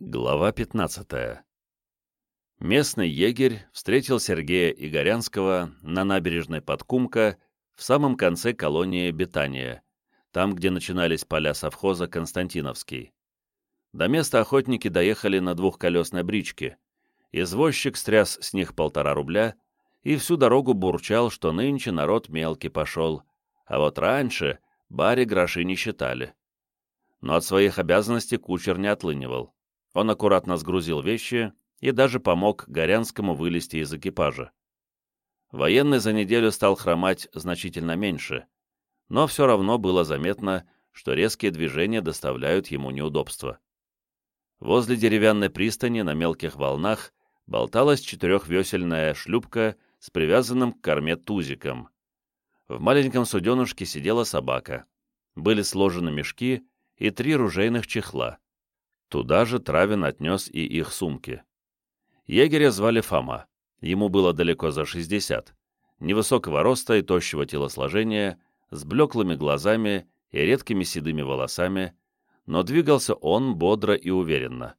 Глава 15. Местный егерь встретил Сергея Игорянского на набережной Подкумка в самом конце колонии Бетания, там, где начинались поля совхоза Константиновский. До места охотники доехали на двухколесной бричке. Извозчик стряс с них полтора рубля и всю дорогу бурчал, что нынче народ мелкий пошел, а вот раньше баре гроши не считали. Но от своих обязанностей кучер не отлынивал. Он аккуратно сгрузил вещи и даже помог Горянскому вылезти из экипажа. Военный за неделю стал хромать значительно меньше, но все равно было заметно, что резкие движения доставляют ему неудобства. Возле деревянной пристани на мелких волнах болталась четырехвесельная шлюпка с привязанным к корме тузиком. В маленьком суденушке сидела собака. Были сложены мешки и три ружейных чехла. Туда же Травин отнес и их сумки. Егеря звали Фома. Ему было далеко за 60. Невысокого роста и тощего телосложения, с блеклыми глазами и редкими седыми волосами, но двигался он бодро и уверенно.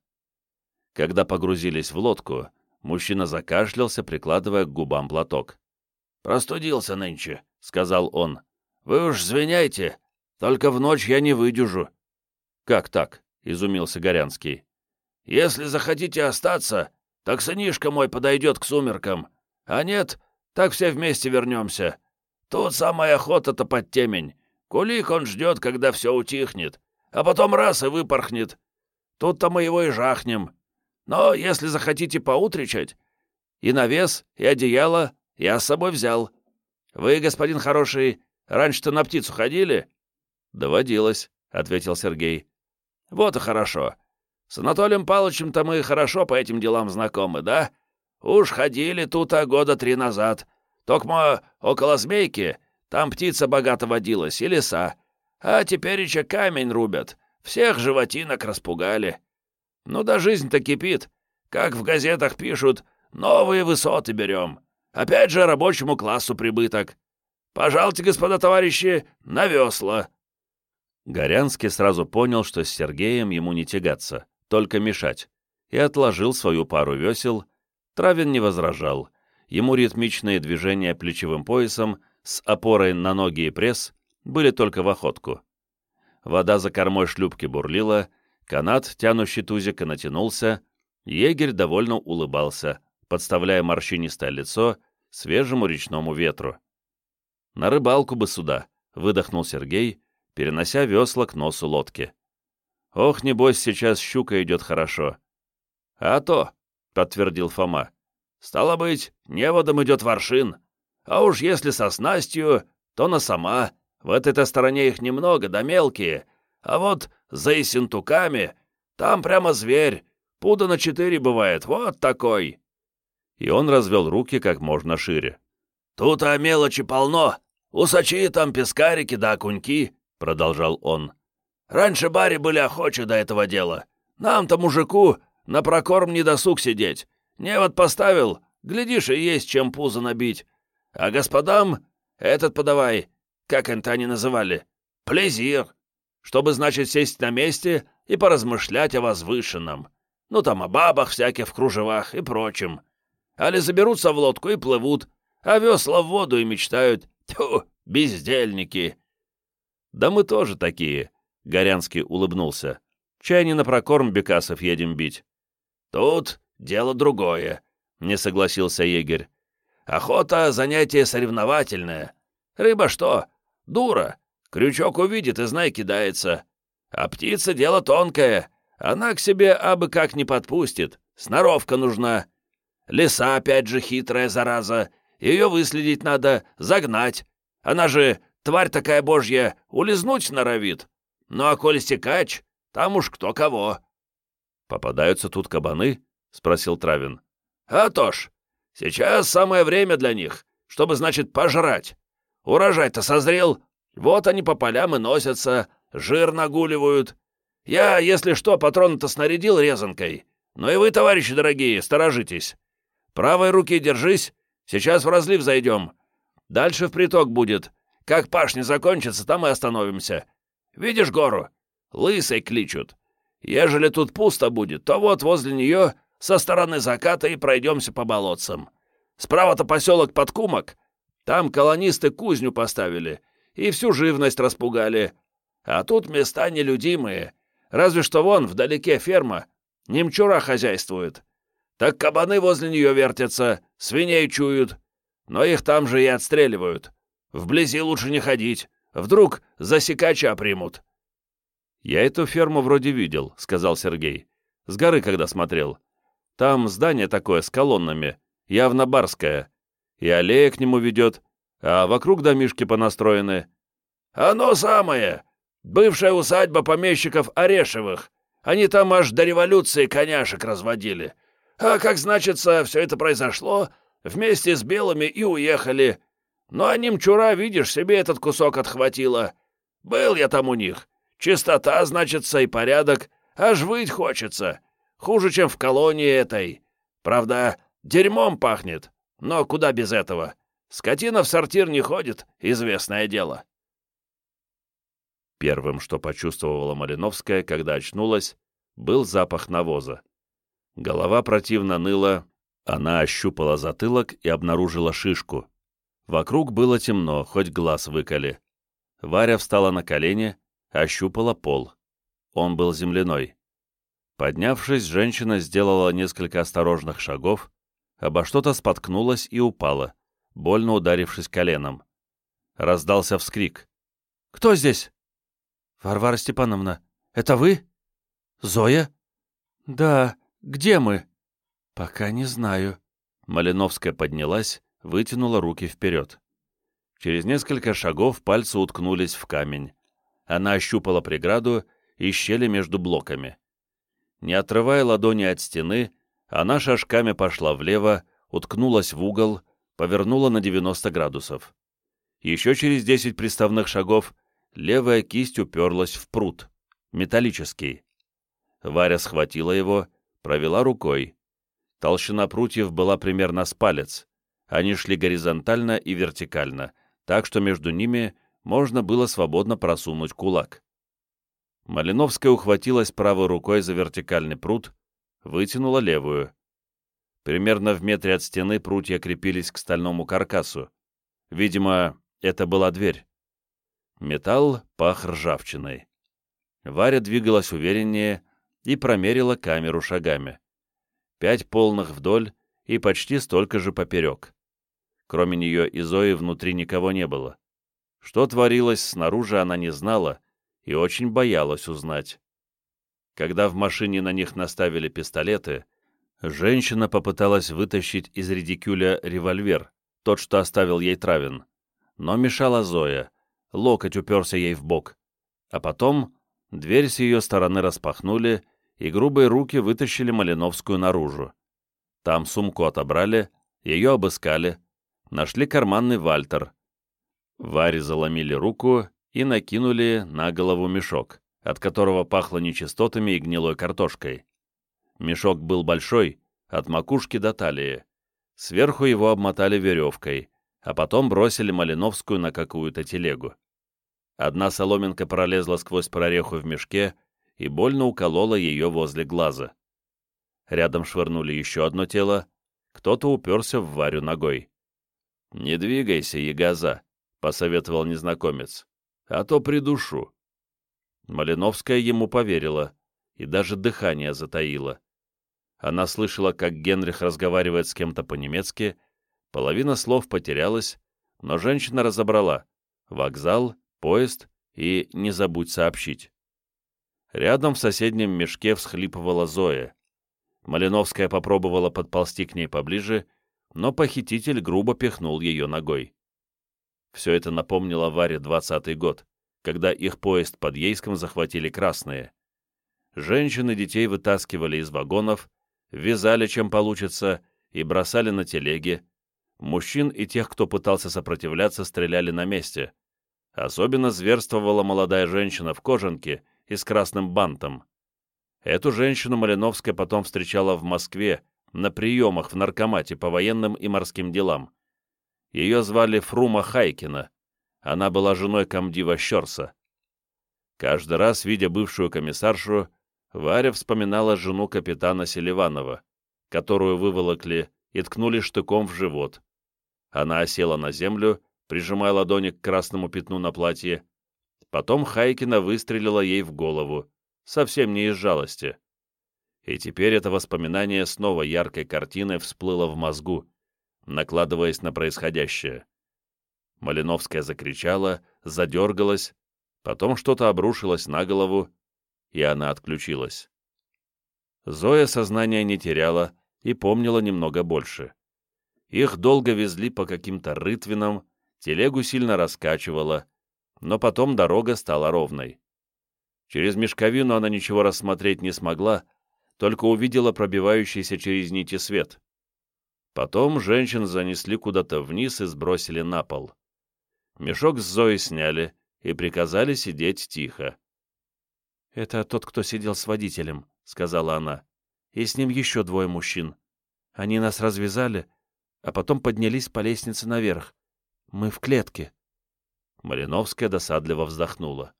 Когда погрузились в лодку, мужчина закашлялся, прикладывая к губам платок. «Простудился нынче», — сказал он. «Вы уж звеняйте, только в ночь я не выдержу». «Как так?» — изумился Горянский. «Если захотите остаться, так сынишка мой подойдет к сумеркам. А нет, так все вместе вернемся. Тут самая охота-то под темень. Кулик он ждет, когда все утихнет, а потом раз и выпорхнет. Тут-то мы его и жахнем. Но если захотите поутречать, и навес, и одеяло я с собой взял. Вы, господин хороший, раньше-то на птицу ходили?» «Доводилось», — ответил Сергей. Вот и хорошо. С Анатолием Павловичем-то мы хорошо по этим делам знакомы, да? Уж ходили тут а года три назад. Токмо около Змейки, там птица богато водилась и леса. А теперь еще камень рубят. Всех животинок распугали. Ну да жизнь-то кипит. Как в газетах пишут, новые высоты берем. Опять же рабочему классу прибыток. Пожалуйте, господа товарищи, на весла. Горянский сразу понял, что с Сергеем ему не тягаться, только мешать, и отложил свою пару весел. Травин не возражал. Ему ритмичные движения плечевым поясом с опорой на ноги и пресс были только в охотку. Вода за кормой шлюпки бурлила, канат, тянущий тузика, натянулся, егерь довольно улыбался, подставляя морщинистое лицо свежему речному ветру. «На рыбалку бы сюда», — выдохнул Сергей, перенося весла к носу лодки. «Ох, небось, сейчас щука идет хорошо». «А то», — подтвердил Фома, — «стало быть, неводом идет воршин. А уж если со снастью, то на сама. В этой-то стороне их немного, да мелкие. А вот за Исентуками, там прямо зверь. Пуда на четыре бывает, вот такой». И он развел руки как можно шире. «Тут о мелочи полно. Усачи там пескарики да окуньки. — продолжал он. «Раньше бари были охочи до этого дела. Нам-то, мужику, на прокорм не досуг сидеть. Невод поставил, глядишь, и есть чем пузо набить. А господам этот подавай, как это они называли, плезир, чтобы, значит, сесть на месте и поразмышлять о возвышенном. Ну, там о бабах всяких в кружевах и прочем. Али заберутся в лодку и плывут, а весла в воду и мечтают. Тьфу, бездельники!» «Да мы тоже такие», — Горянский улыбнулся. «Чай не на прокорм бекасов едем бить». «Тут дело другое», — не согласился егерь. «Охота — занятие соревновательное. Рыба что? Дура. Крючок увидит и знай кидается. А птица — дело тонкое. Она к себе абы как не подпустит. Сноровка нужна. Лиса, опять же, хитрая зараза. Ее выследить надо, загнать. Она же Тварь такая божья, улизнуть норовит. Ну а коль стекач, там уж кто кого». «Попадаются тут кабаны?» — спросил Травин. «А то ж, сейчас самое время для них, чтобы, значит, пожрать. Урожай-то созрел, вот они по полям и носятся, жир нагуливают. Я, если что, патроны-то снарядил резанкой. Ну и вы, товарищи дорогие, сторожитесь. Правой руки держись, сейчас в разлив зайдем. Дальше в приток будет, как пашня закончится, там и остановимся. Видишь гору? Лысой кличут. Ежели тут пусто будет, то вот возле нее со стороны заката и пройдемся по болотцам. Справа-то поселок Подкумок. Там колонисты кузню поставили и всю живность распугали. А тут места нелюдимые. Разве что вон, вдалеке ферма. Немчура хозяйствует. Так кабаны возле нее вертятся, свиней чуют. Но их там же и отстреливают. Вблизи лучше не ходить. Вдруг засекача примут. «Я эту ферму вроде видел», — сказал Сергей. «С горы, когда смотрел. Там здание такое с колоннами, явно барское. И аллея к нему ведет, а вокруг домишки понастроены». «Оно самое! Бывшая усадьба помещиков Орешевых. Они там аж до революции коняшек разводили. А как, значится, все это произошло, вместе с белыми и уехали. Ну а немчура, видишь, себе этот кусок отхватила. Был я там у них. Чистота, значится, и порядок. Аж выть хочется. Хуже, чем в колонии этой. Правда, дерьмом пахнет. Но куда без этого? Скотина в сортир не ходит, известное дело. Первым, что почувствовала Малиновская, когда очнулась, был запах навоза. Голова противно ныла, она ощупала затылок и обнаружила шишку. Вокруг было темно, хоть глаз выколи. Варя встала на колени, ощупала пол. Он был земляной. Поднявшись, женщина сделала несколько осторожных шагов, обо что-то споткнулась и упала, больно ударившись коленом. Раздался вскрик. «Кто здесь?» «Варвара Степановна, это вы? Зоя?» «Да. Где мы?» «Пока не знаю». Малиновская поднялась, вытянула руки вперед. Через несколько шагов пальцы уткнулись в камень. Она ощупала преграду и щели между блоками. Не отрывая ладони от стены, она шажками пошла влево, уткнулась в угол, повернула на 90 градусов. Еще через 10 приставных шагов левая кисть уперлась в пруд, металлический. Варя схватила его, провела рукой. Толщина прутьев была примерно с палец. Они шли горизонтально и вертикально, так что между ними можно было свободно просунуть кулак. Малиновская ухватилась правой рукой за вертикальный прут, вытянула левую. Примерно в метре от стены прутья крепились к стальному каркасу. Видимо, это была дверь. Металл пах ржавчиной. Варя двигалась увереннее и промерила камеру шагами. Пять полных вдоль и почти столько же поперек. Кроме нее и Зои внутри никого не было. Что творилось снаружи, она не знала и очень боялась узнать. Когда в машине на них наставили пистолеты, женщина попыталась вытащить из редикюля револьвер, тот, что оставил ей Травин. Но мешала Зоя, локоть уперся ей в бок. А потом дверь с ее стороны распахнули, и грубые руки вытащили Малиновскую наружу. Там сумку отобрали, ее обыскали, нашли карманный вальтер, Варе заломили руку и накинули на голову мешок, от которого пахло нечистотами и гнилой картошкой. Мешок был большой, от макушки до талии. Сверху его обмотали веревкой, а потом бросили Малиновскую на какую-то телегу. Одна соломинка пролезла сквозь прореху в мешке и больно уколола ее возле глаза. Рядом швырнули еще одно тело, кто-то уперся в Варю ногой. «Не двигайся, ягоза!» — посоветовал незнакомец. «А то придушу». Малиновская ему поверила и даже дыхание затаила. Она слышала, как Генрих разговаривает с кем-то по-немецки, половина слов потерялась, но женщина разобрала вокзал, поезд и не забудь сообщить. Рядом в соседнем мешке всхлипывала Зоя. Малиновская попробовала подползти к ней поближе, но похититель грубо пихнул ее ногой. Все это напомнило Варе двадцатый год, когда их поезд под Ейском захватили красные. Женщины детей вытаскивали из вагонов, вязали чем получится и бросали на телеги. Мужчин и тех, кто пытался сопротивляться, стреляли на месте. Особенно зверствовала молодая женщина в кожанке и с красным бантом. Эту женщину Малиновская потом встречала в Москве на приемах в наркомате по военным и морским делам. Ее звали Фрума Хайкина. Она была женой комдива Щерса. Каждый раз, видя бывшую комиссаршу, Варя вспоминала жену капитана Селиванова, которую выволокли и ткнули штыком в живот. Она осела на землю, прижимая ладони к красному пятну на платье. Потом Хайкина выстрелила ей в голову, совсем не из жалости. И теперь это воспоминание снова яркой картиной всплыло в мозгу, накладываясь на происходящее. Малиновская закричала, задергалась, потом что-то обрушилось на голову, и она отключилась. Зоя сознание не теряла и помнила немного больше. Их долго везли по каким-то рытвинам, телегу сильно раскачивала, но потом дорога стала ровной. Через мешковину она ничего рассмотреть не смогла, только увидела пробивающийся через нити свет. Потом женщин занесли куда-то вниз и сбросили на пол. Мешок с Зоей сняли и приказали сидеть тихо. «Это тот, кто сидел с водителем», — сказала она. «И с ним еще двое мужчин. Они нас развязали, а потом поднялись по лестнице наверх. Мы в клетке». Малиновская досадливо вздохнула.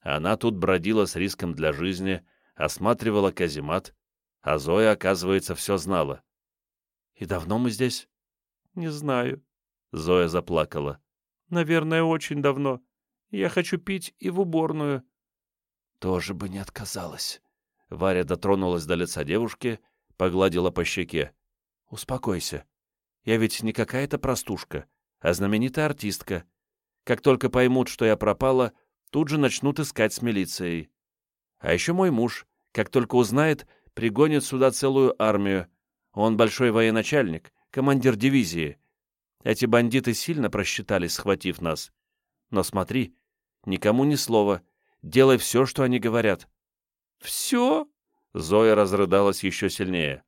Она тут бродила с риском для жизни, осматривала каземат, а Зоя, оказывается, все знала. «И давно мы здесь?» «Не знаю», — Зоя заплакала. «Наверное, очень давно. Я хочу пить и в уборную». «Тоже бы не отказалась». Варя дотронулась до лица девушки, погладила по щеке. «Успокойся. Я ведь не какая-то простушка, а знаменитая артистка. Как только поймут, что я пропала, тут же начнут искать с милицией. А еще мой муж, как только узнает, пригонит сюда целую армию. Он большой военачальник, командир дивизии. Эти бандиты сильно просчитались, схватив нас. Но смотри, никому ни слова. Делай все, что они говорят. «Все?» — Зоя разрыдалась еще сильнее.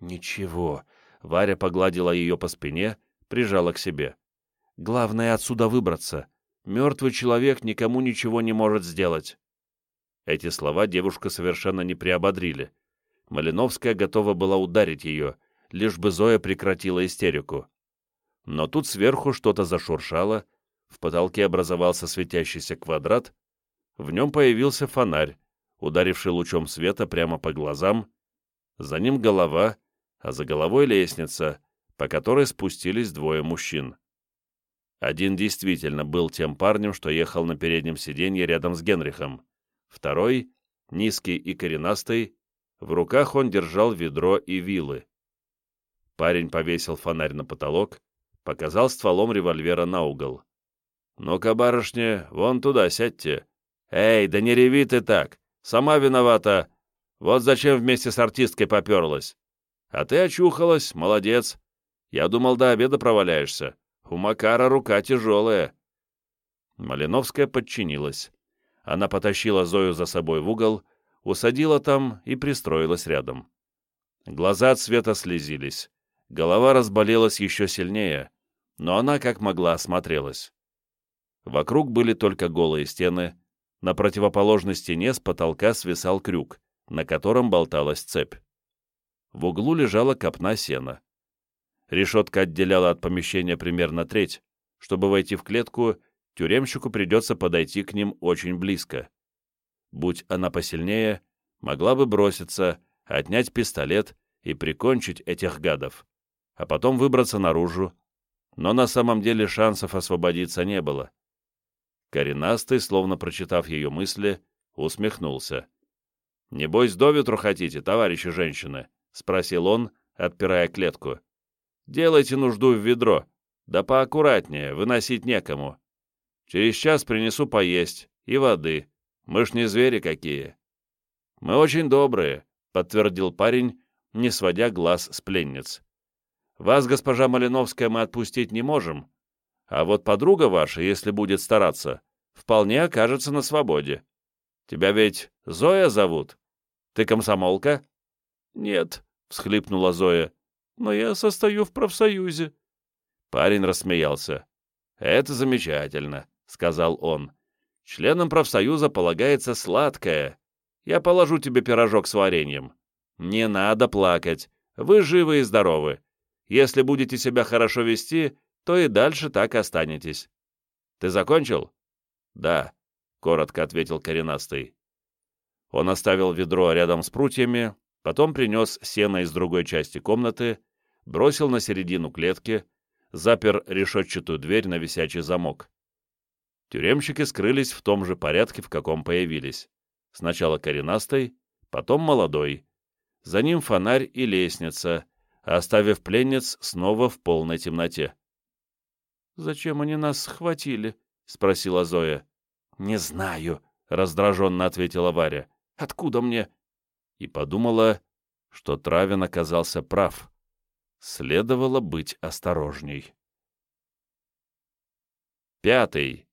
«Ничего», — Варя погладила ее по спине, прижала к себе. «Главное отсюда выбраться. Мертвый человек никому ничего не может сделать». Эти слова девушка совершенно не приободрили. Малиновская готова была ударить ее, лишь бы Зоя прекратила истерику. Но тут сверху что-то зашуршало, в потолке образовался светящийся квадрат, в нем появился фонарь, ударивший лучом света прямо по глазам, за ним голова, а за головой лестница, по которой спустились двое мужчин. Один действительно был тем парнем, что ехал на переднем сиденье рядом с Генрихом. Второй, низкий и коренастый, в руках он держал ведро и вилы. Парень повесил фонарь на потолок, показал стволом револьвера на угол. «Ну-ка, барышня, вон туда сядьте. Эй, да не реви ты так, сама виновата. Вот зачем вместе с артисткой поперлась. А ты очухалась, молодец. Я думал, до обеда проваляешься. У Макара рука тяжелая». Малиновская подчинилась. Она потащила Зою за собой в угол, усадила там и пристроилась рядом. Глаза от света слезились, голова разболелась еще сильнее, но она как могла осмотрелась. Вокруг были только голые стены, на противоположной стене с потолка свисал крюк, на котором болталась цепь. В углу лежала копна сена. Решетка отделяла от помещения примерно треть. Чтобы войти в клетку, тюремщику придется подойти к ним очень близко будь она посильнее, могла бы броситься, отнять пистолет и прикончить этих гадов, а потом выбраться наружу, но на самом деле шансов освободиться не было. Коренастый, словно прочитав ее мысли, усмехнулся. «Небось, до ветру хотите, товарищи женщины?» — спросил он, отпирая клетку. «Делайте нужду в ведро, да поаккуратнее, выносить некому. Через час принесу поесть и воды, мы ж не звери какие». «Мы очень добрые», — подтвердил парень, не сводя глаз с пленниц. «Вас, госпожа Малиновская, мы отпустить не можем, а вот подруга ваша, если будет стараться, вполне окажется на свободе. Тебя ведь Зоя зовут? Ты комсомолка?» «Нет», — всхлипнула Зоя, — «но я состою в профсоюзе». Парень рассмеялся. «Это замечательно», — сказал он. Членам профсоюза полагается сладкое. Я положу тебе пирожок с вареньем. Не надо плакать. Вы живы и здоровы. Если будете себя хорошо вести, то и дальше так останетесь. Ты закончил? Да, коротко ответил коренастый. Он оставил ведро рядом с прутьями, потом принес сено из другой части комнаты, бросил на середину клетки, запер решетчатую дверь на висячий замок. Тюремщики скрылись в том же порядке, в каком появились. Сначала коренастый, потом молодой. За ним фонарь и лестница, оставив пленниц снова в полной темноте. «Зачем они нас схватили?» — спросила Зоя. «Не знаю», — раздраженно ответила Варя. «Откуда мне?» И подумала, что Травин оказался прав. Следовало быть осторожней. Пятый.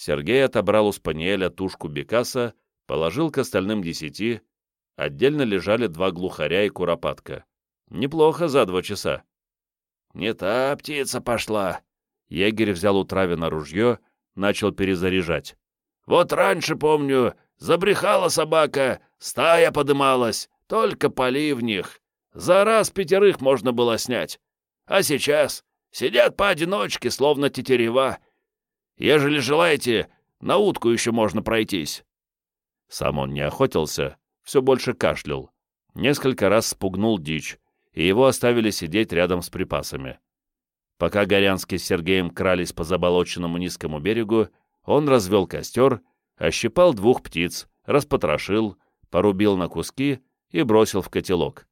Сергей отобрал у Спаниеля тушку Бекаса, положил к остальным десяти, отдельно лежали два глухаря и куропатка. Неплохо за два часа. «Не та птица пошла!» Егерь взял у Травина ружье, начал перезаряжать. «Вот раньше, помню, забрехала собака, стая подымалась, только поли в них. За раз пятерых можно было снять. А сейчас сидят поодиночке, словно тетерева. Ежели желаете, на утку еще можно пройтись». Сам он не охотился, все больше кашлял. Несколько раз спугнул дичь, и его оставили сидеть рядом с припасами. Пока Горянский с Сергеем крались по заболоченному низкому берегу, он развел костер, ощипал двух птиц, распотрошил, порубил на куски и бросил в котелок.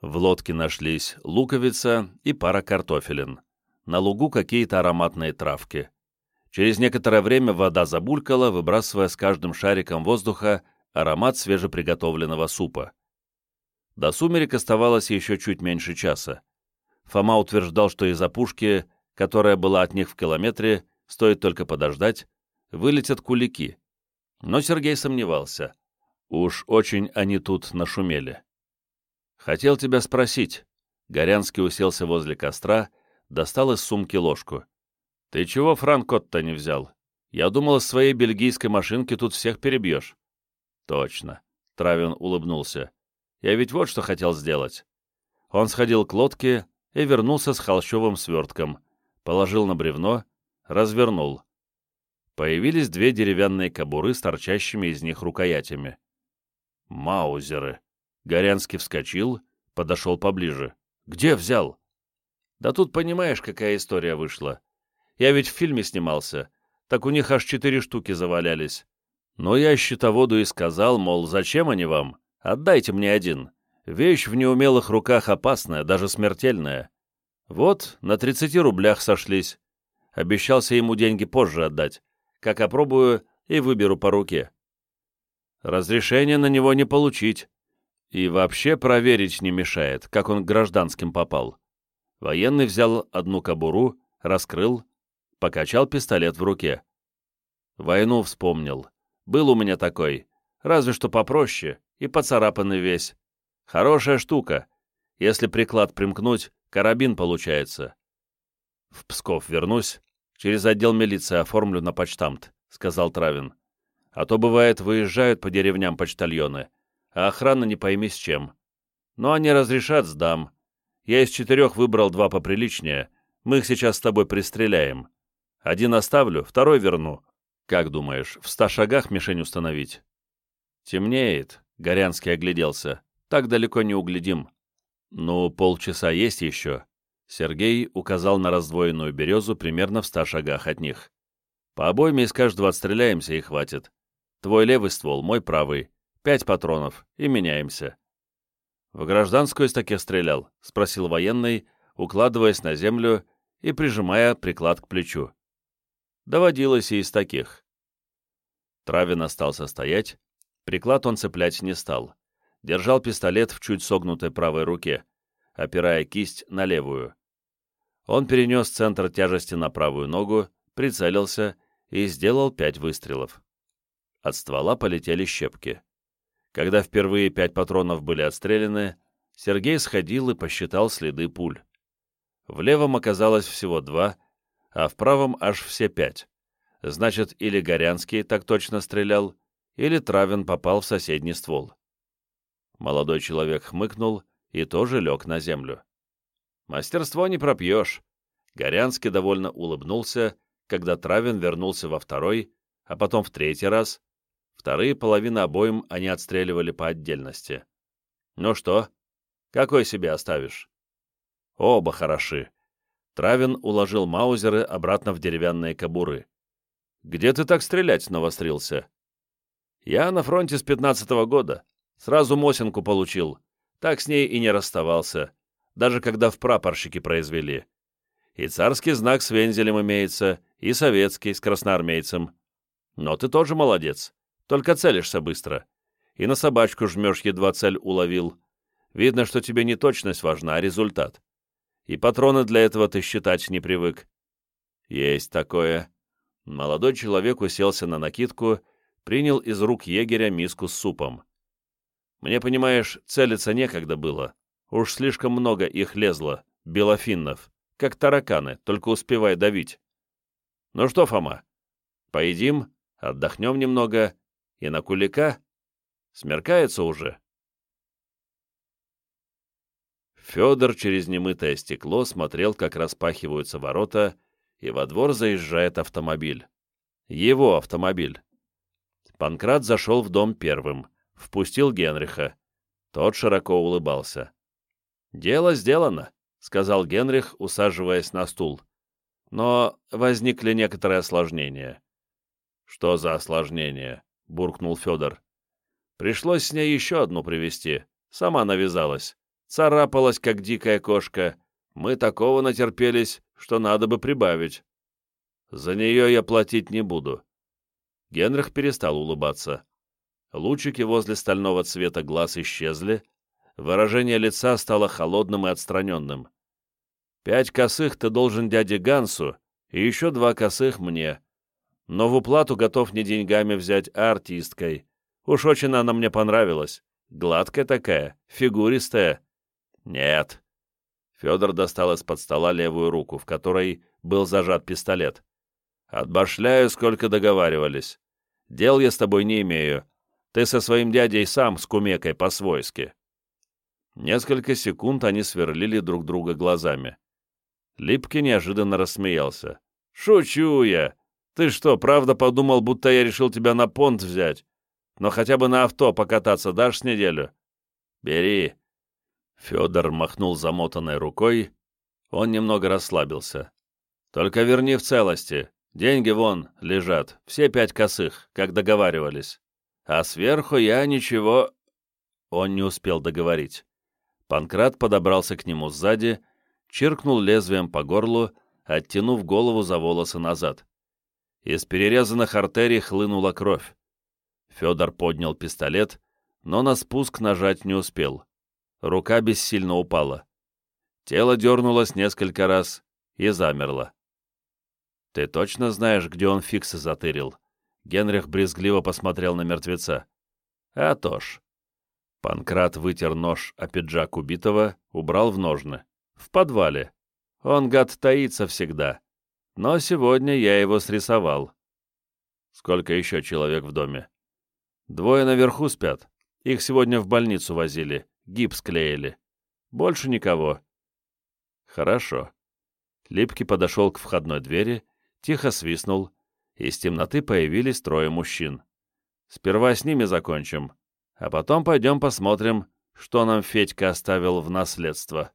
В лодке нашлись луковица и пара картофелин. На лугу какие-то ароматные травки. Через некоторое время вода забулькала, выбрасывая с каждым шариком воздуха аромат свежеприготовленного супа. До сумерек оставалось еще чуть меньше часа. Фома утверждал, что из опушки, которая была от них в километре, стоит только подождать, вылетят кулики. Но Сергей сомневался. Уж очень они тут нашумели. «Хотел тебя спросить». Горянский уселся возле костра, достал из сумки ложку. «Ты чего Франкот-то не взял? Я думал, с своей бельгийской машинки тут всех перебьешь». «Точно», — Травин улыбнулся. «Я ведь вот что хотел сделать». Он сходил к лодке и вернулся с холщовым свертком, положил на бревно, развернул. Появились две деревянные кобуры с торчащими из них рукоятями. «Маузеры!» Горянский вскочил, подошел поближе. «Где взял?» «Да тут понимаешь, какая история вышла. Я ведь в фильме снимался, так у них аж четыре штуки завалялись. Но я счетоводу и сказал, мол, зачем они вам? Отдайте мне один. Вещь в неумелых руках опасная, даже смертельная. Вот, на 30 рублях сошлись. Обещался ему деньги позже отдать. Как опробую и выберу по руке. Разрешения на него не получить. И вообще проверить не мешает, как он к гражданским попал. Военный взял одну кобуру, раскрыл, покачал пистолет в руке. Войну вспомнил. Был у меня такой, разве что попроще и поцарапанный весь. Хорошая штука. Если приклад примкнуть, карабин получается. В Псков вернусь, через отдел милиции оформлю на почтамт, сказал Травин. А то, бывает, выезжают по деревням почтальоны, а охрана не пойми с чем. Но они разрешат, сдам. Я из четырех выбрал два поприличнее. Мы их сейчас с тобой пристреляем. Один оставлю, второй верну. Как думаешь, в ста шагах мишень установить? Темнеет, Горянский огляделся. Так далеко не углядим. Ну, полчаса есть еще. Сергей указал на раздвоенную березу примерно в ста шагах от них. По обойме из каждого отстреляемся и хватит. Твой левый ствол, мой правый. Пять патронов, и меняемся. «В гражданскую из таких стрелял?» — спросил военный, укладываясь на землю и прижимая приклад к плечу. Доводилось и из таких. Травин остался стоять, приклад он цеплять не стал. Держал пистолет в чуть согнутой правой руке, опирая кисть на левую. Он перенес центр тяжести на правую ногу, прицелился и сделал пять выстрелов. От ствола полетели щепки. Когда впервые пять патронов были отстреляны, Сергей сходил и посчитал следы пуль. В левом оказалось всего два, а в правом аж все пять. Значит, или Горянский так точно стрелял, или Травин попал в соседний ствол. Молодой человек хмыкнул и тоже лег на землю. Мастерство не пропьешь. Горянский довольно улыбнулся, когда Травин вернулся во второй, а потом в третий раз. Вторые половины обоим они отстреливали по отдельности. «Ну что? Какой себе оставишь?» «Оба хороши». Травин уложил маузеры обратно в деревянные кобуры. «Где ты так стрелять навострился?» «Я на фронте с пятнадцатого года. Сразу Мосинку получил. Так с ней и не расставался. Даже когда в прапорщики произвели. И царский знак с вензелем имеется, и советский с красноармейцем. Но ты тоже молодец. Только целишься быстро. И на собачку жмешь, едва цель уловил. Видно, что тебе не точность важна, а результат. И патроны для этого ты считать не привык. Есть такое. Молодой человек уселся на накидку, принял из рук егеря миску с супом. Мне, понимаешь, целиться некогда было. Уж слишком много их лезло, белофиннов, как тараканы, только успевай давить. Ну что, Фома, поедим, отдохнем немного и на кулика? Смеркается уже. Федор через немытое стекло смотрел, как распахиваются ворота, и во двор заезжает автомобиль. Его автомобиль. Панкрат зашел в дом первым, впустил Генриха. Тот широко улыбался. «Дело сделано», — сказал Генрих, усаживаясь на стул. «Но возникли некоторые осложнения». «Что за осложнения?» — буркнул Федор. «Пришлось с ней еще одну привести. Сама навязалась. Царапалась, как дикая кошка. Мы такого натерпелись, что надо бы прибавить. За нее я платить не буду». Генрих перестал улыбаться. Лучики возле стального цвета глаз исчезли, выражение лица стало холодным и отстраненным. «Пять косых ты должен дяде Гансу, и еще два косых мне но в уплату готов не деньгами взять, а артисткой. Уж очень она мне понравилась. Гладкая такая, фигуристая. Нет. Федор достал из-под стола левую руку, в которой был зажат пистолет. Отбашляю, сколько договаривались. Дел я с тобой не имею. Ты со своим дядей сам с кумекой по-свойски. Несколько секунд они сверлили друг друга глазами. Липки неожиданно рассмеялся. «Шучу я! Ты что, правда подумал, будто я решил тебя на понт взять? Но хотя бы на авто покататься дашь с неделю? Бери. Федор махнул замотанной рукой. Он немного расслабился. Только верни в целости. Деньги вон лежат, все пять косых, как договаривались. А сверху я ничего... Он не успел договорить. Панкрат подобрался к нему сзади, чиркнул лезвием по горлу, оттянув голову за волосы назад. Из перерезанных артерий хлынула кровь. Федор поднял пистолет, но на спуск нажать не успел. Рука бессильно упала. Тело дернулось несколько раз и замерло. «Ты точно знаешь, где он фиксы затырил?» Генрих брезгливо посмотрел на мертвеца. «А то ж». Панкрат вытер нож о пиджак убитого, убрал в ножны. «В подвале. Он, гад, таится всегда. Но сегодня я его срисовал. Сколько еще человек в доме? Двое наверху спят. Их сегодня в больницу возили, гипс клеили. Больше никого. Хорошо. Липкий подошел к входной двери, тихо свистнул. Из темноты появились трое мужчин. Сперва с ними закончим, а потом пойдем посмотрим, что нам Федька оставил в наследство.